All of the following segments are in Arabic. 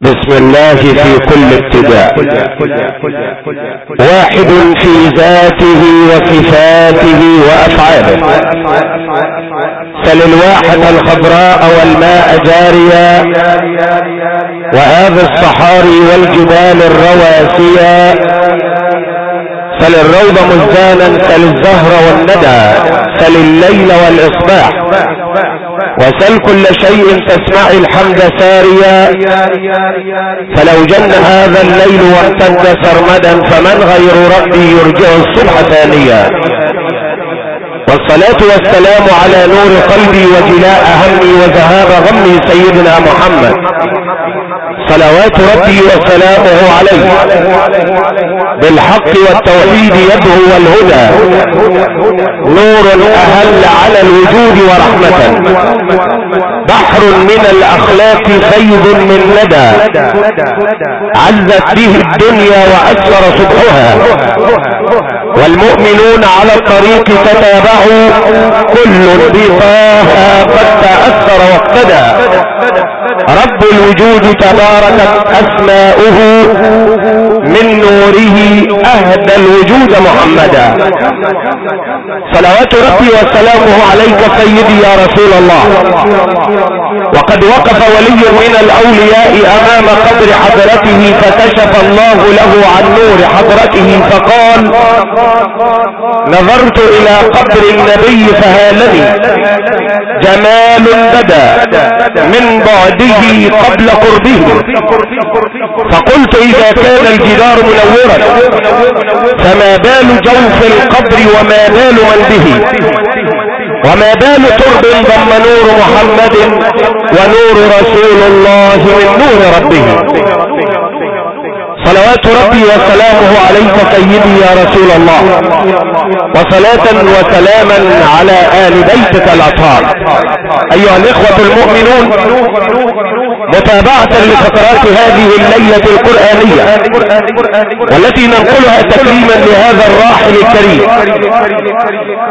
بسم الله في كل ابتداء. واحد في ذاته وصفاته وأفعاله. فللواحد الخضراء والماء جاريا. وهذا الصحاري والجبال الرواسية فللروض مزدانا فللزهر والندى فلليل والإصباح. وسل كل شيء تسمع الحمد ساريا. فلو جن هذا الليل وامتد سرمدا فمن غير ربي يرجع الصبح ثانيا. والصلاة والسلام على نور قلبي وجلاء همي وذهاب غمي سيدنا محمد. صلوات ربي وسلامه عليه. بالحق والتوحيد يدعو والهدى. نور أهل على الوجود ورحمة. بحر من الأخلاق فيض من ندى. عزت به الدنيا وأسفر صبحها. والمؤمنون على الطريق تتابعوا. كل بطاها قد تأثر واقتدى. رب الوجود تباركت أسماؤه من نوره أهدى الوجود محمدا. صلوات ربي وسلامه عليك سيدي يا رسول الله. وقد وقف ولي من الأولياء أمام قبر حضرته فكشف الله له عن نور حضرته فقال نظرت إلى قبر النبي فهالني. جمال بدا من بعده قبل قربه. فقلت إذا كان الجدار منورا فما بال جوف القبر وما بال من به وما بال ترب ضم نور محمد ونور رسول الله من نور ربه. صلوات ربي وسلامه عليك سيدي يا رسول الله. وصلاة وسلاما على آل بيتك الأطهار. أيها الإخوة المؤمنون متابعة لفترات هذه الليلة القرآنية والتي ننقلها تكريما لهذا الراحل الكريم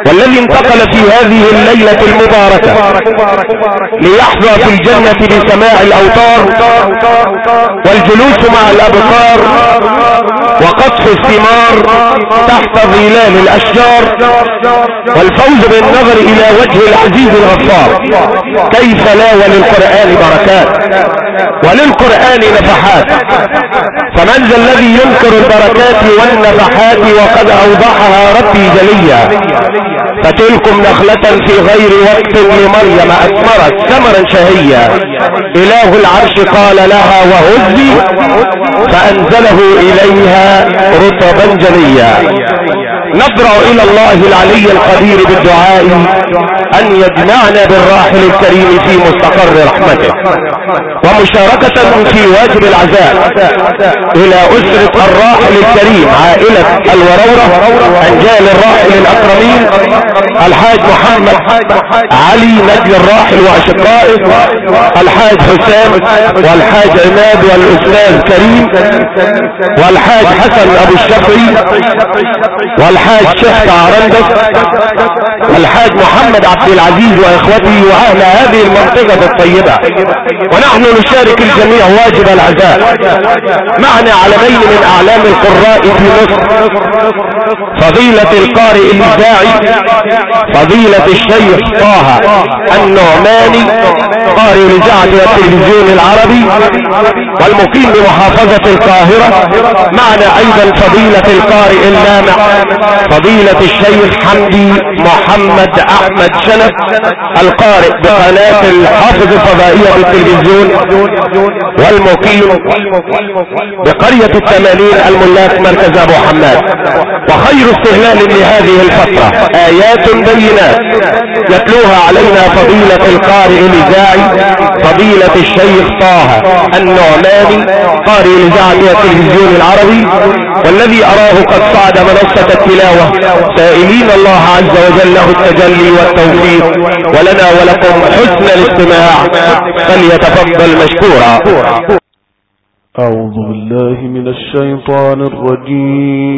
والذي انتقل في هذه الليلة المباركة ليحظى في الجنة بسماع الأوتار والجلوس مع الأبقار وقطف الثمار تحت ظلال الأشجار والفوز بالنظر إلى وجه العزيز الغفار. كيف لا وللقرآن بركات وللقرآن نفحات؟ فمن ذا الذي ينكر البركات والنفحات وقد أوضحها ربي جليا. فتلكم نخلة في غير وقت لمريم أثمرت ثمرا شهيا. إله العرش قال لها وهزي فأنزله إليها رطبا جليا نضرع إلى الله العلي القدير بالدعاء أن يجمعنا بالراحل الكريم في مستقر رحمته. ومشاركة في واجب العزاء إلى أسرة الراحل الكريم عائلة الورورة أنجال الراحل الأكرمين الحاج محمد علي نجل الراحل وأشقائه الحاج حسام والحاج عماد والأستاذ كريم والحاج حسن أبو الشفعي والحاج شيخ عرندس والحاج محمد عبد العزيز واخوته وأهل هذه المنطقة الطيبة. ونحن نشارك الجميع واجب العزاء. معنا علمين من أعلام القراء في مصر فضيلة القارئ الاذاعي فضيلة الشيخ طه النعماني قارئ الاذاعة والتلفزيون العربي والمقيم بمحافظة القاهرة. معنا أيضا فضيلة القارئ اللامع فضيلة الشيخ حمدي محمد أحمد شنف القارئ بقناة الحافظ الفضائية بالتلفزيون والمقيم بقرية التمانين الملاك مركز أبو حماد. وخير استهلال لهذه الفترة. آيات بينات يتلوها علينا فضيلة القارئ الإذاعي فضيلة الشيخ طه النعماني قارئ الإذاعة والتلفزيون العربي والذي أراه قد صعد منصة التلاوة. سائلين الله عز وجل له التجلي والتوفيق. ولنا ولكم حسن الاستماع. فليتفضل مشكورا. أعوذ بالله من الشيطان الرجيم.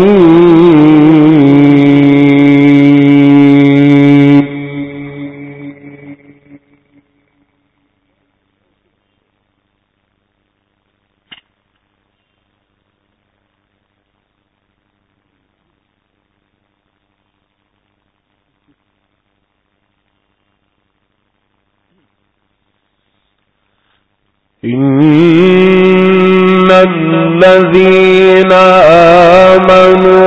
الذين آمنوا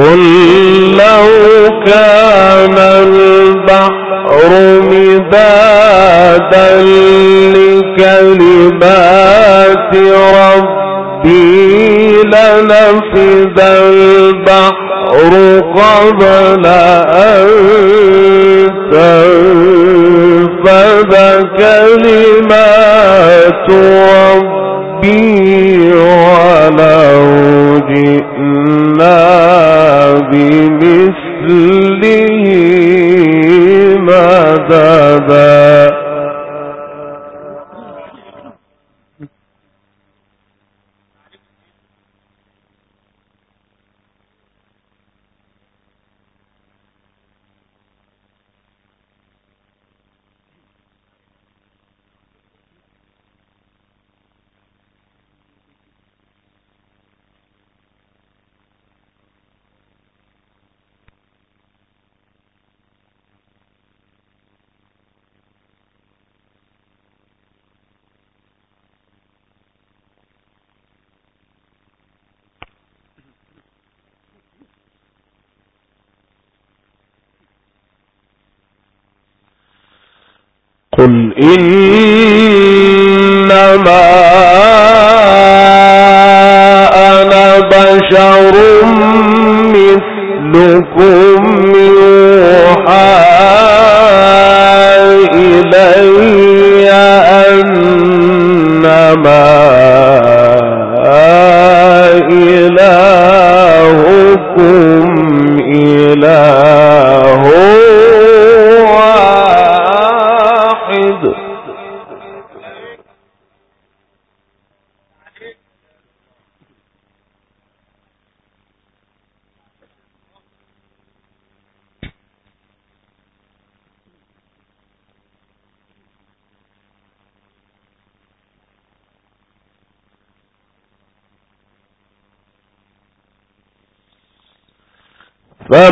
قل لو كان البحر مدادا لكلمات ربي لنفد البحر قبل أن تنفذ كلمات ربي ولو جئنا بمثله مددا. قل إنما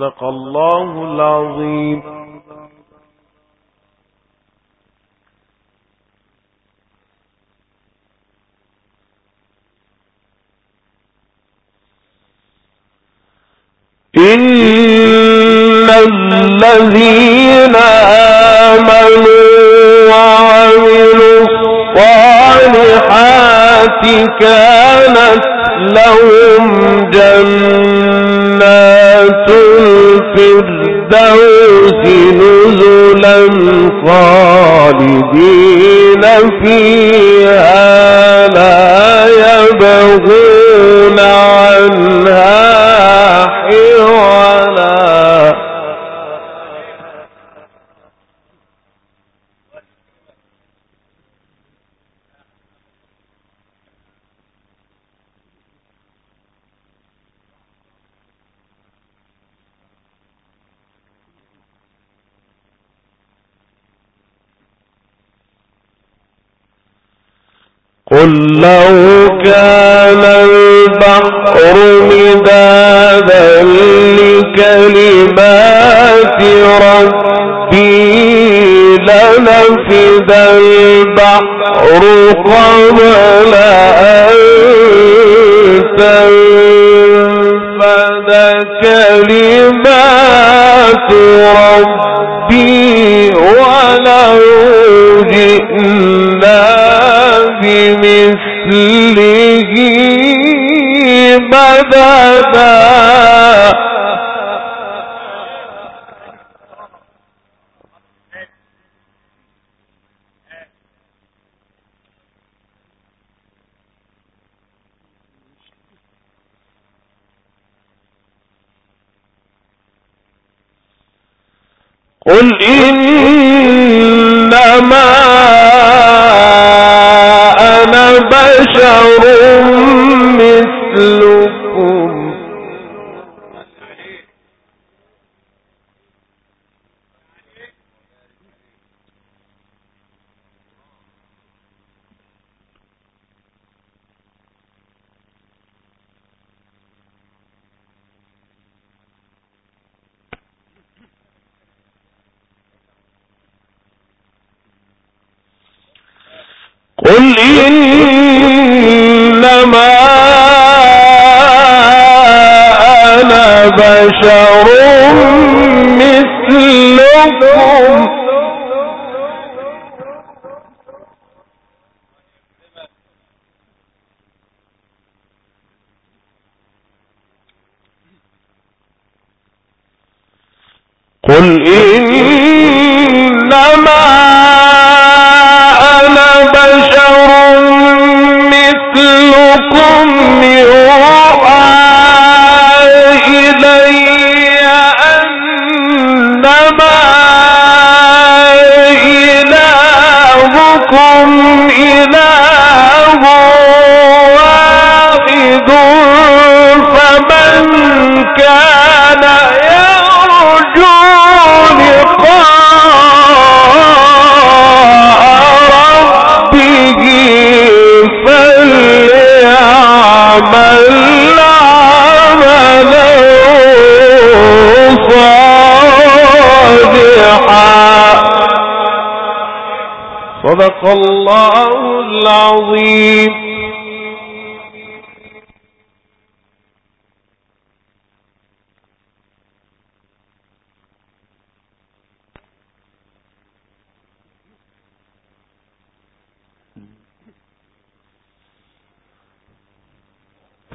صدق الله العظيم إن الذين آمنوا وعملوا الصالحات كانت لهم جنات الفردوس نزلا خالدين فيها لا يبغون عنها قل لو كان البحر مدادا لكلمات ربي لنفد البحر قبل أن تنفد كلمات ربي ولو جئنا بمثله مددا کھول لی العظيم.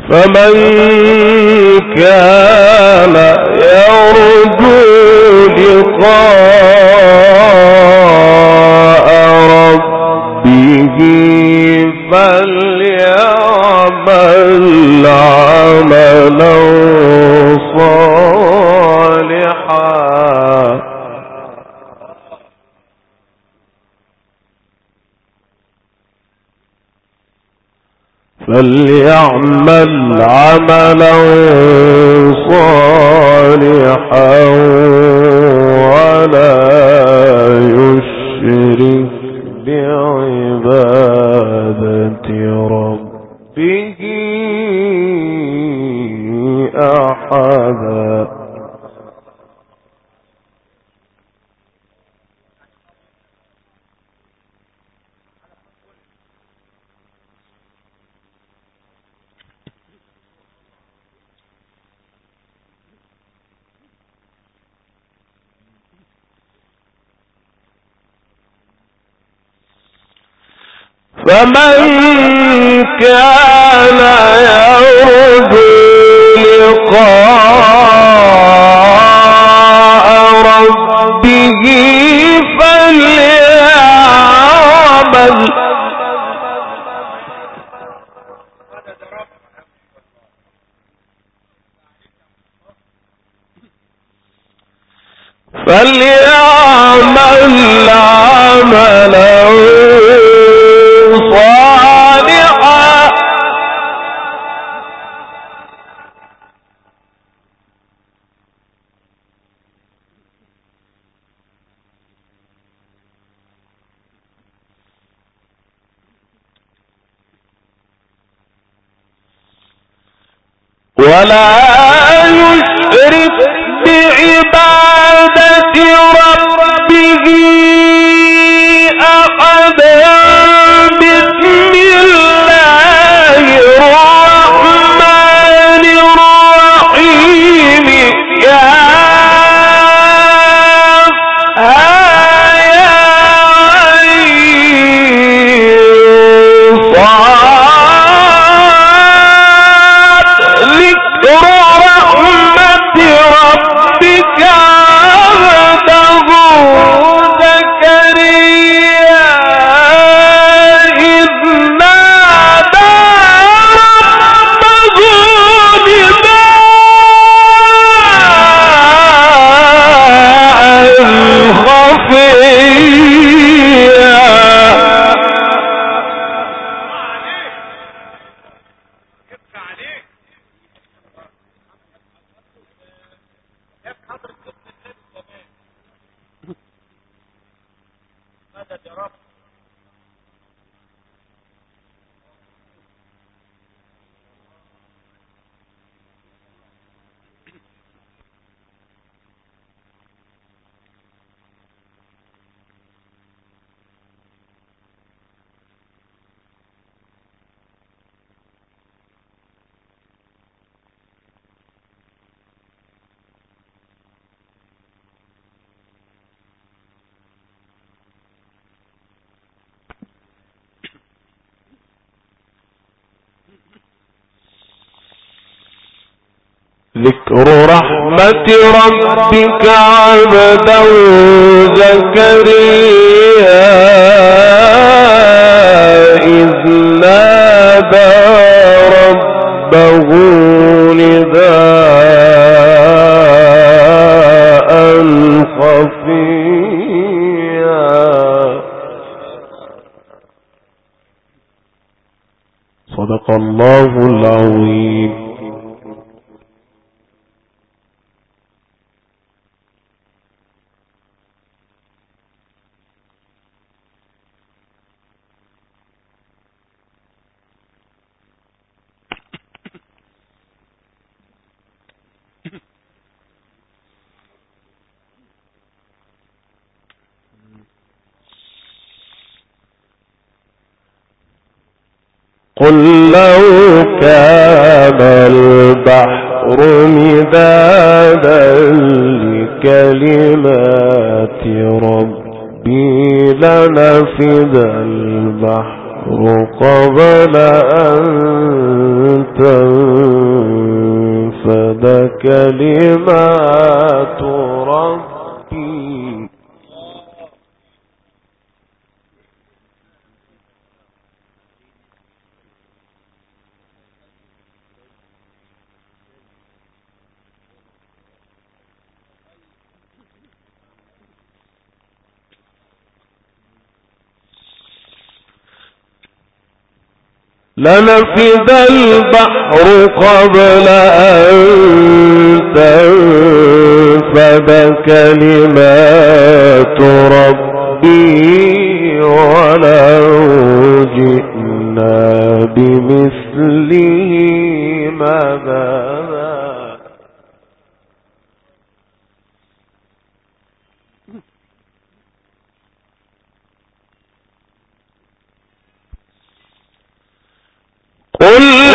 فمن كان يرجو لقاء فليعمل عملا صالحا فليعمل عملا صالحا ولا يشرك بعبادة ربه أحدا. فمن كان يرجو لقاء ولا يشرك بعبادة ربه أحدا بسم الله الرحمن الرحيم. يا آية صاد ذكر رحمة ربك عبدا زكريا إذ نادى ربه لنفد البحر قبل أن تنفد كلمات ربي لنفد البحر قبل أن تنفد كلمات ربي ولو جئنا بمثله مددا قل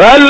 بل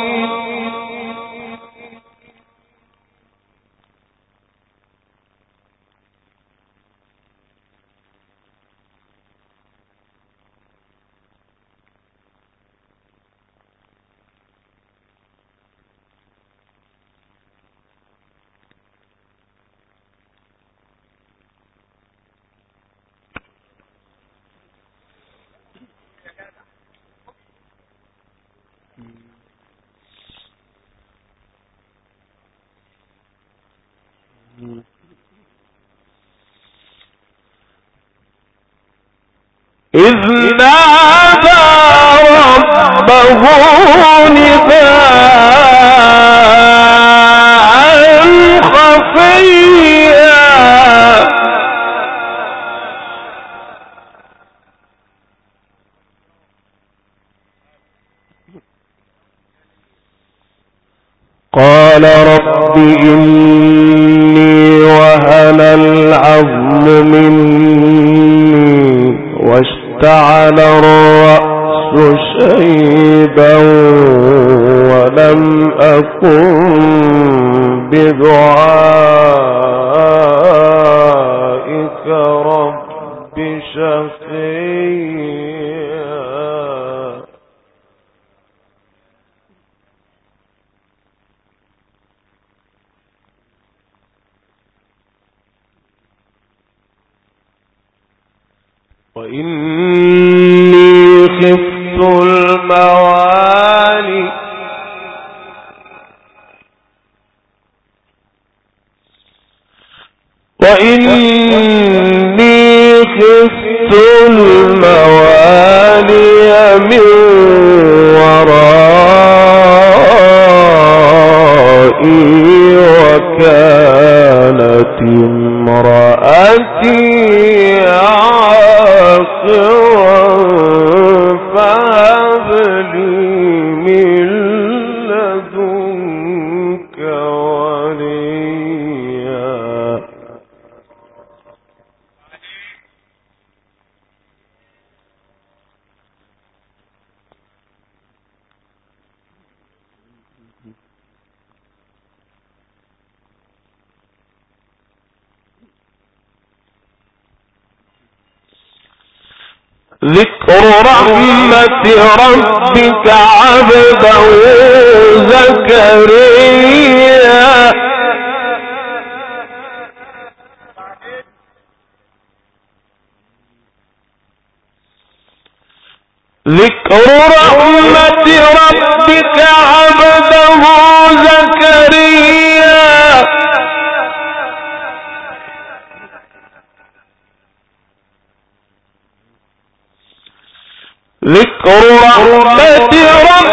قال رب إني ذكر رحمة ربك عبده زكريا. ذكر رحمة ربك عبده زكريا ذكر رحمة ربك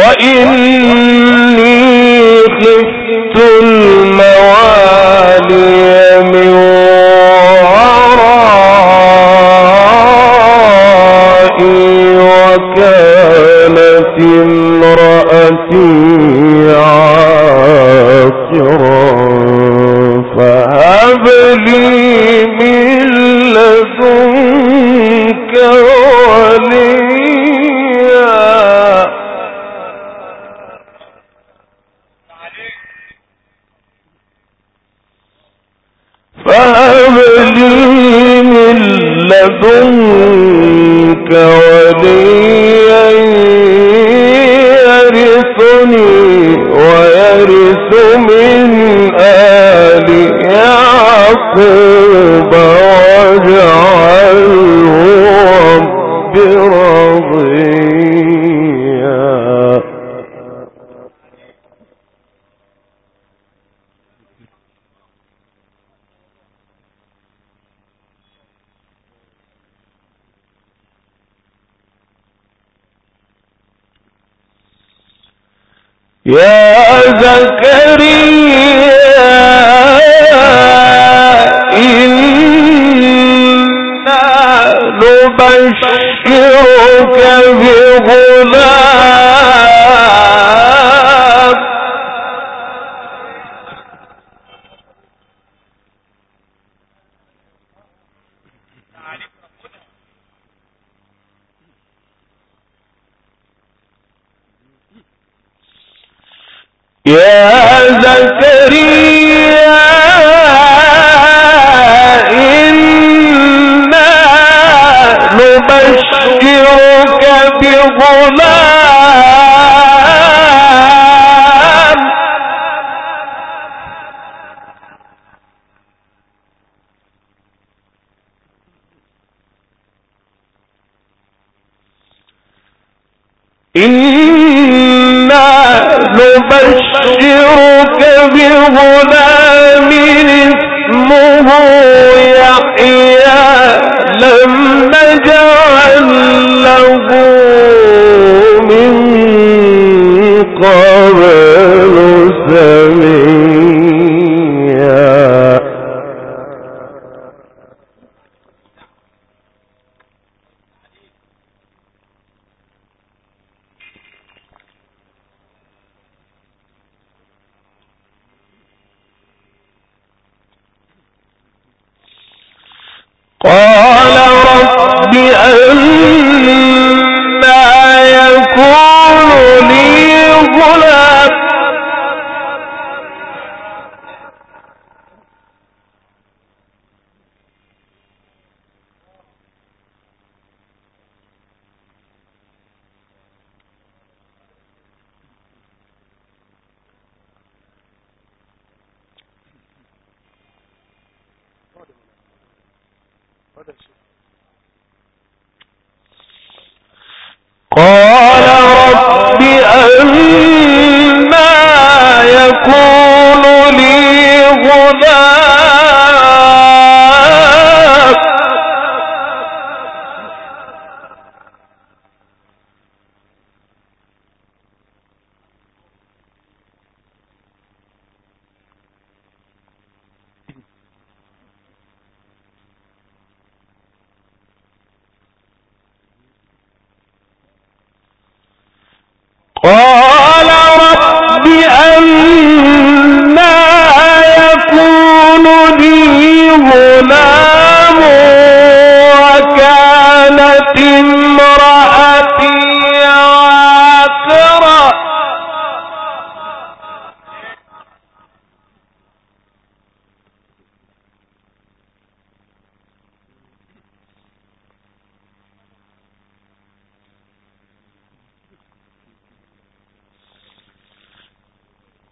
وَإِنَّ يا زكريا إنا نبشرك بغلام.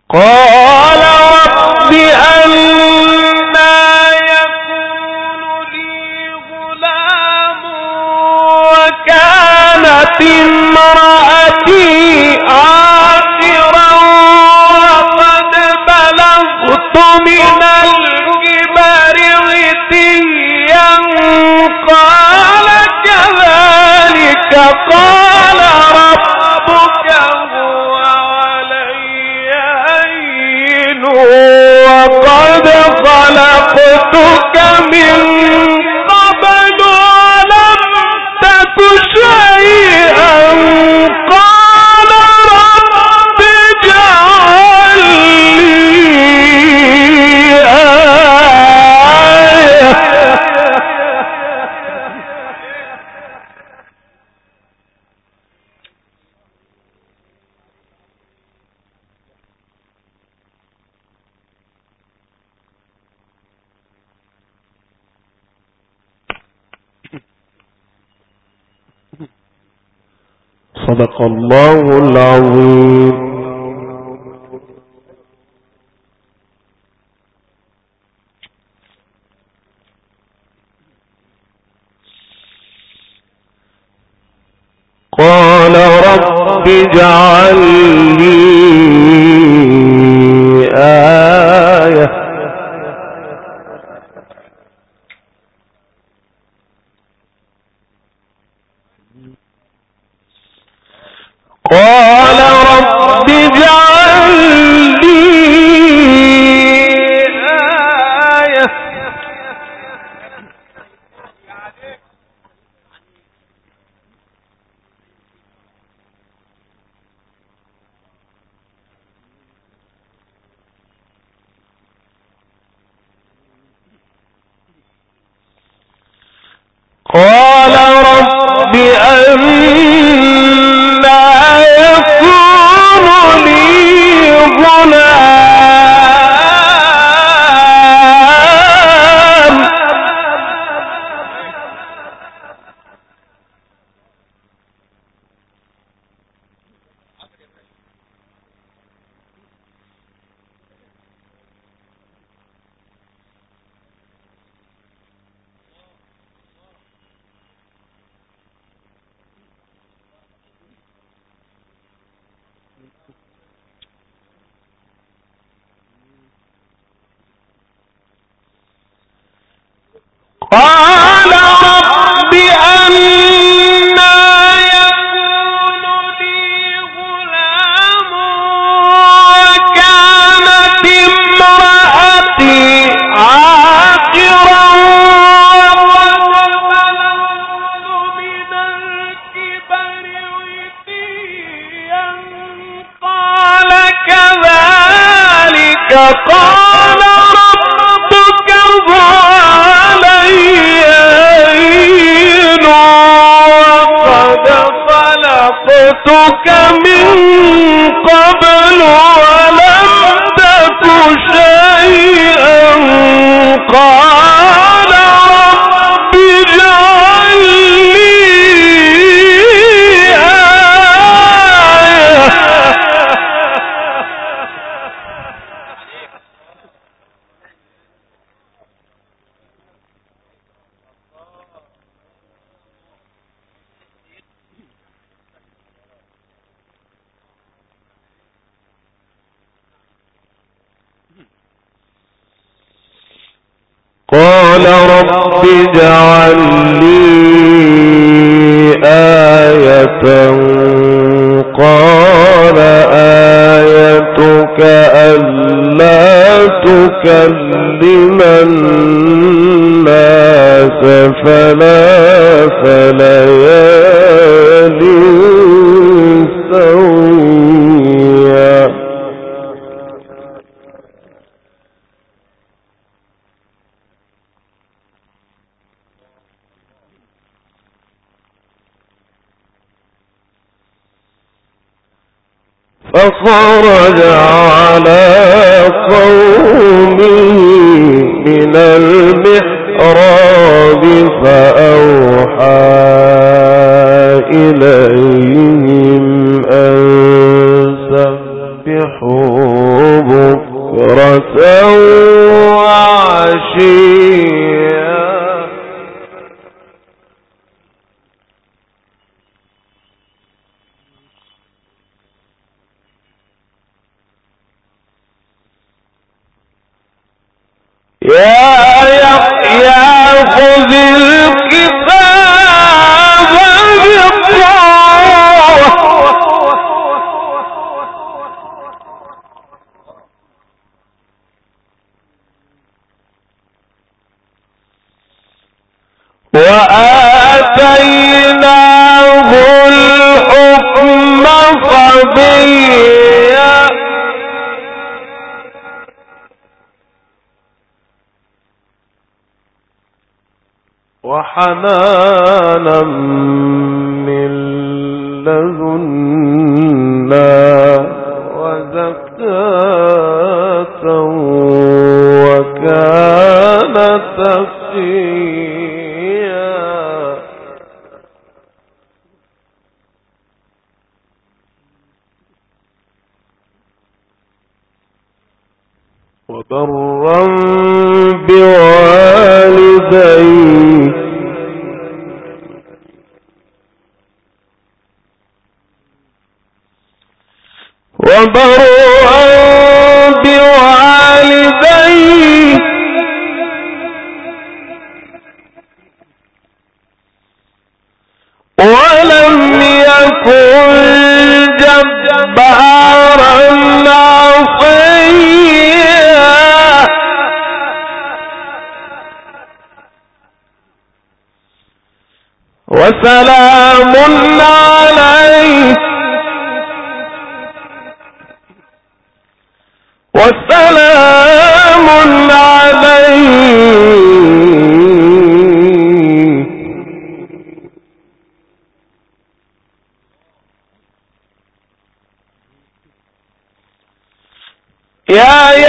قال صدق الله العظيم قال رب اجعل اجعل لي آية قال آيتك ألا تكلم الناس فلا فليالي خرج على قومه من المحراب فأوحى إليه. من لدنا وزكاة وكان تقيا. وبرا وسلام عليك. وسلام عليك. يا يا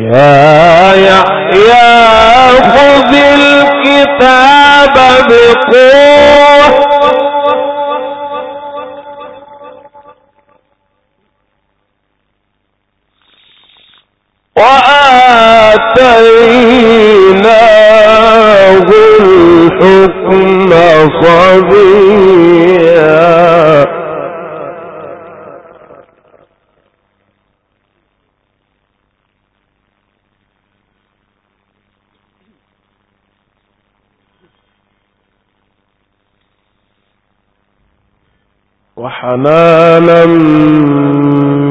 يا يحيى خذ الكتاب بقوة. وآتيناه وحنانا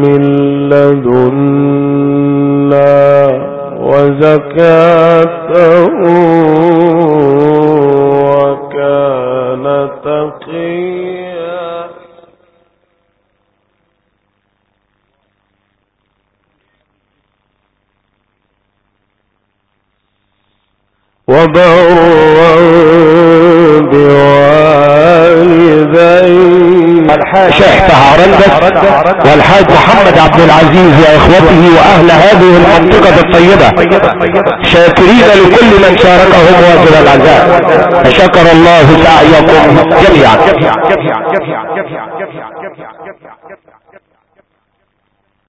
من لدنا وزكاة وكان تقيا. وبرا والحاج محمد عبد العزيز واخوته وأهل هذه المنطقة الطيبة شاكرين لكل من شاركهم واجب العزاء فشكر الله سعيكم جميعا.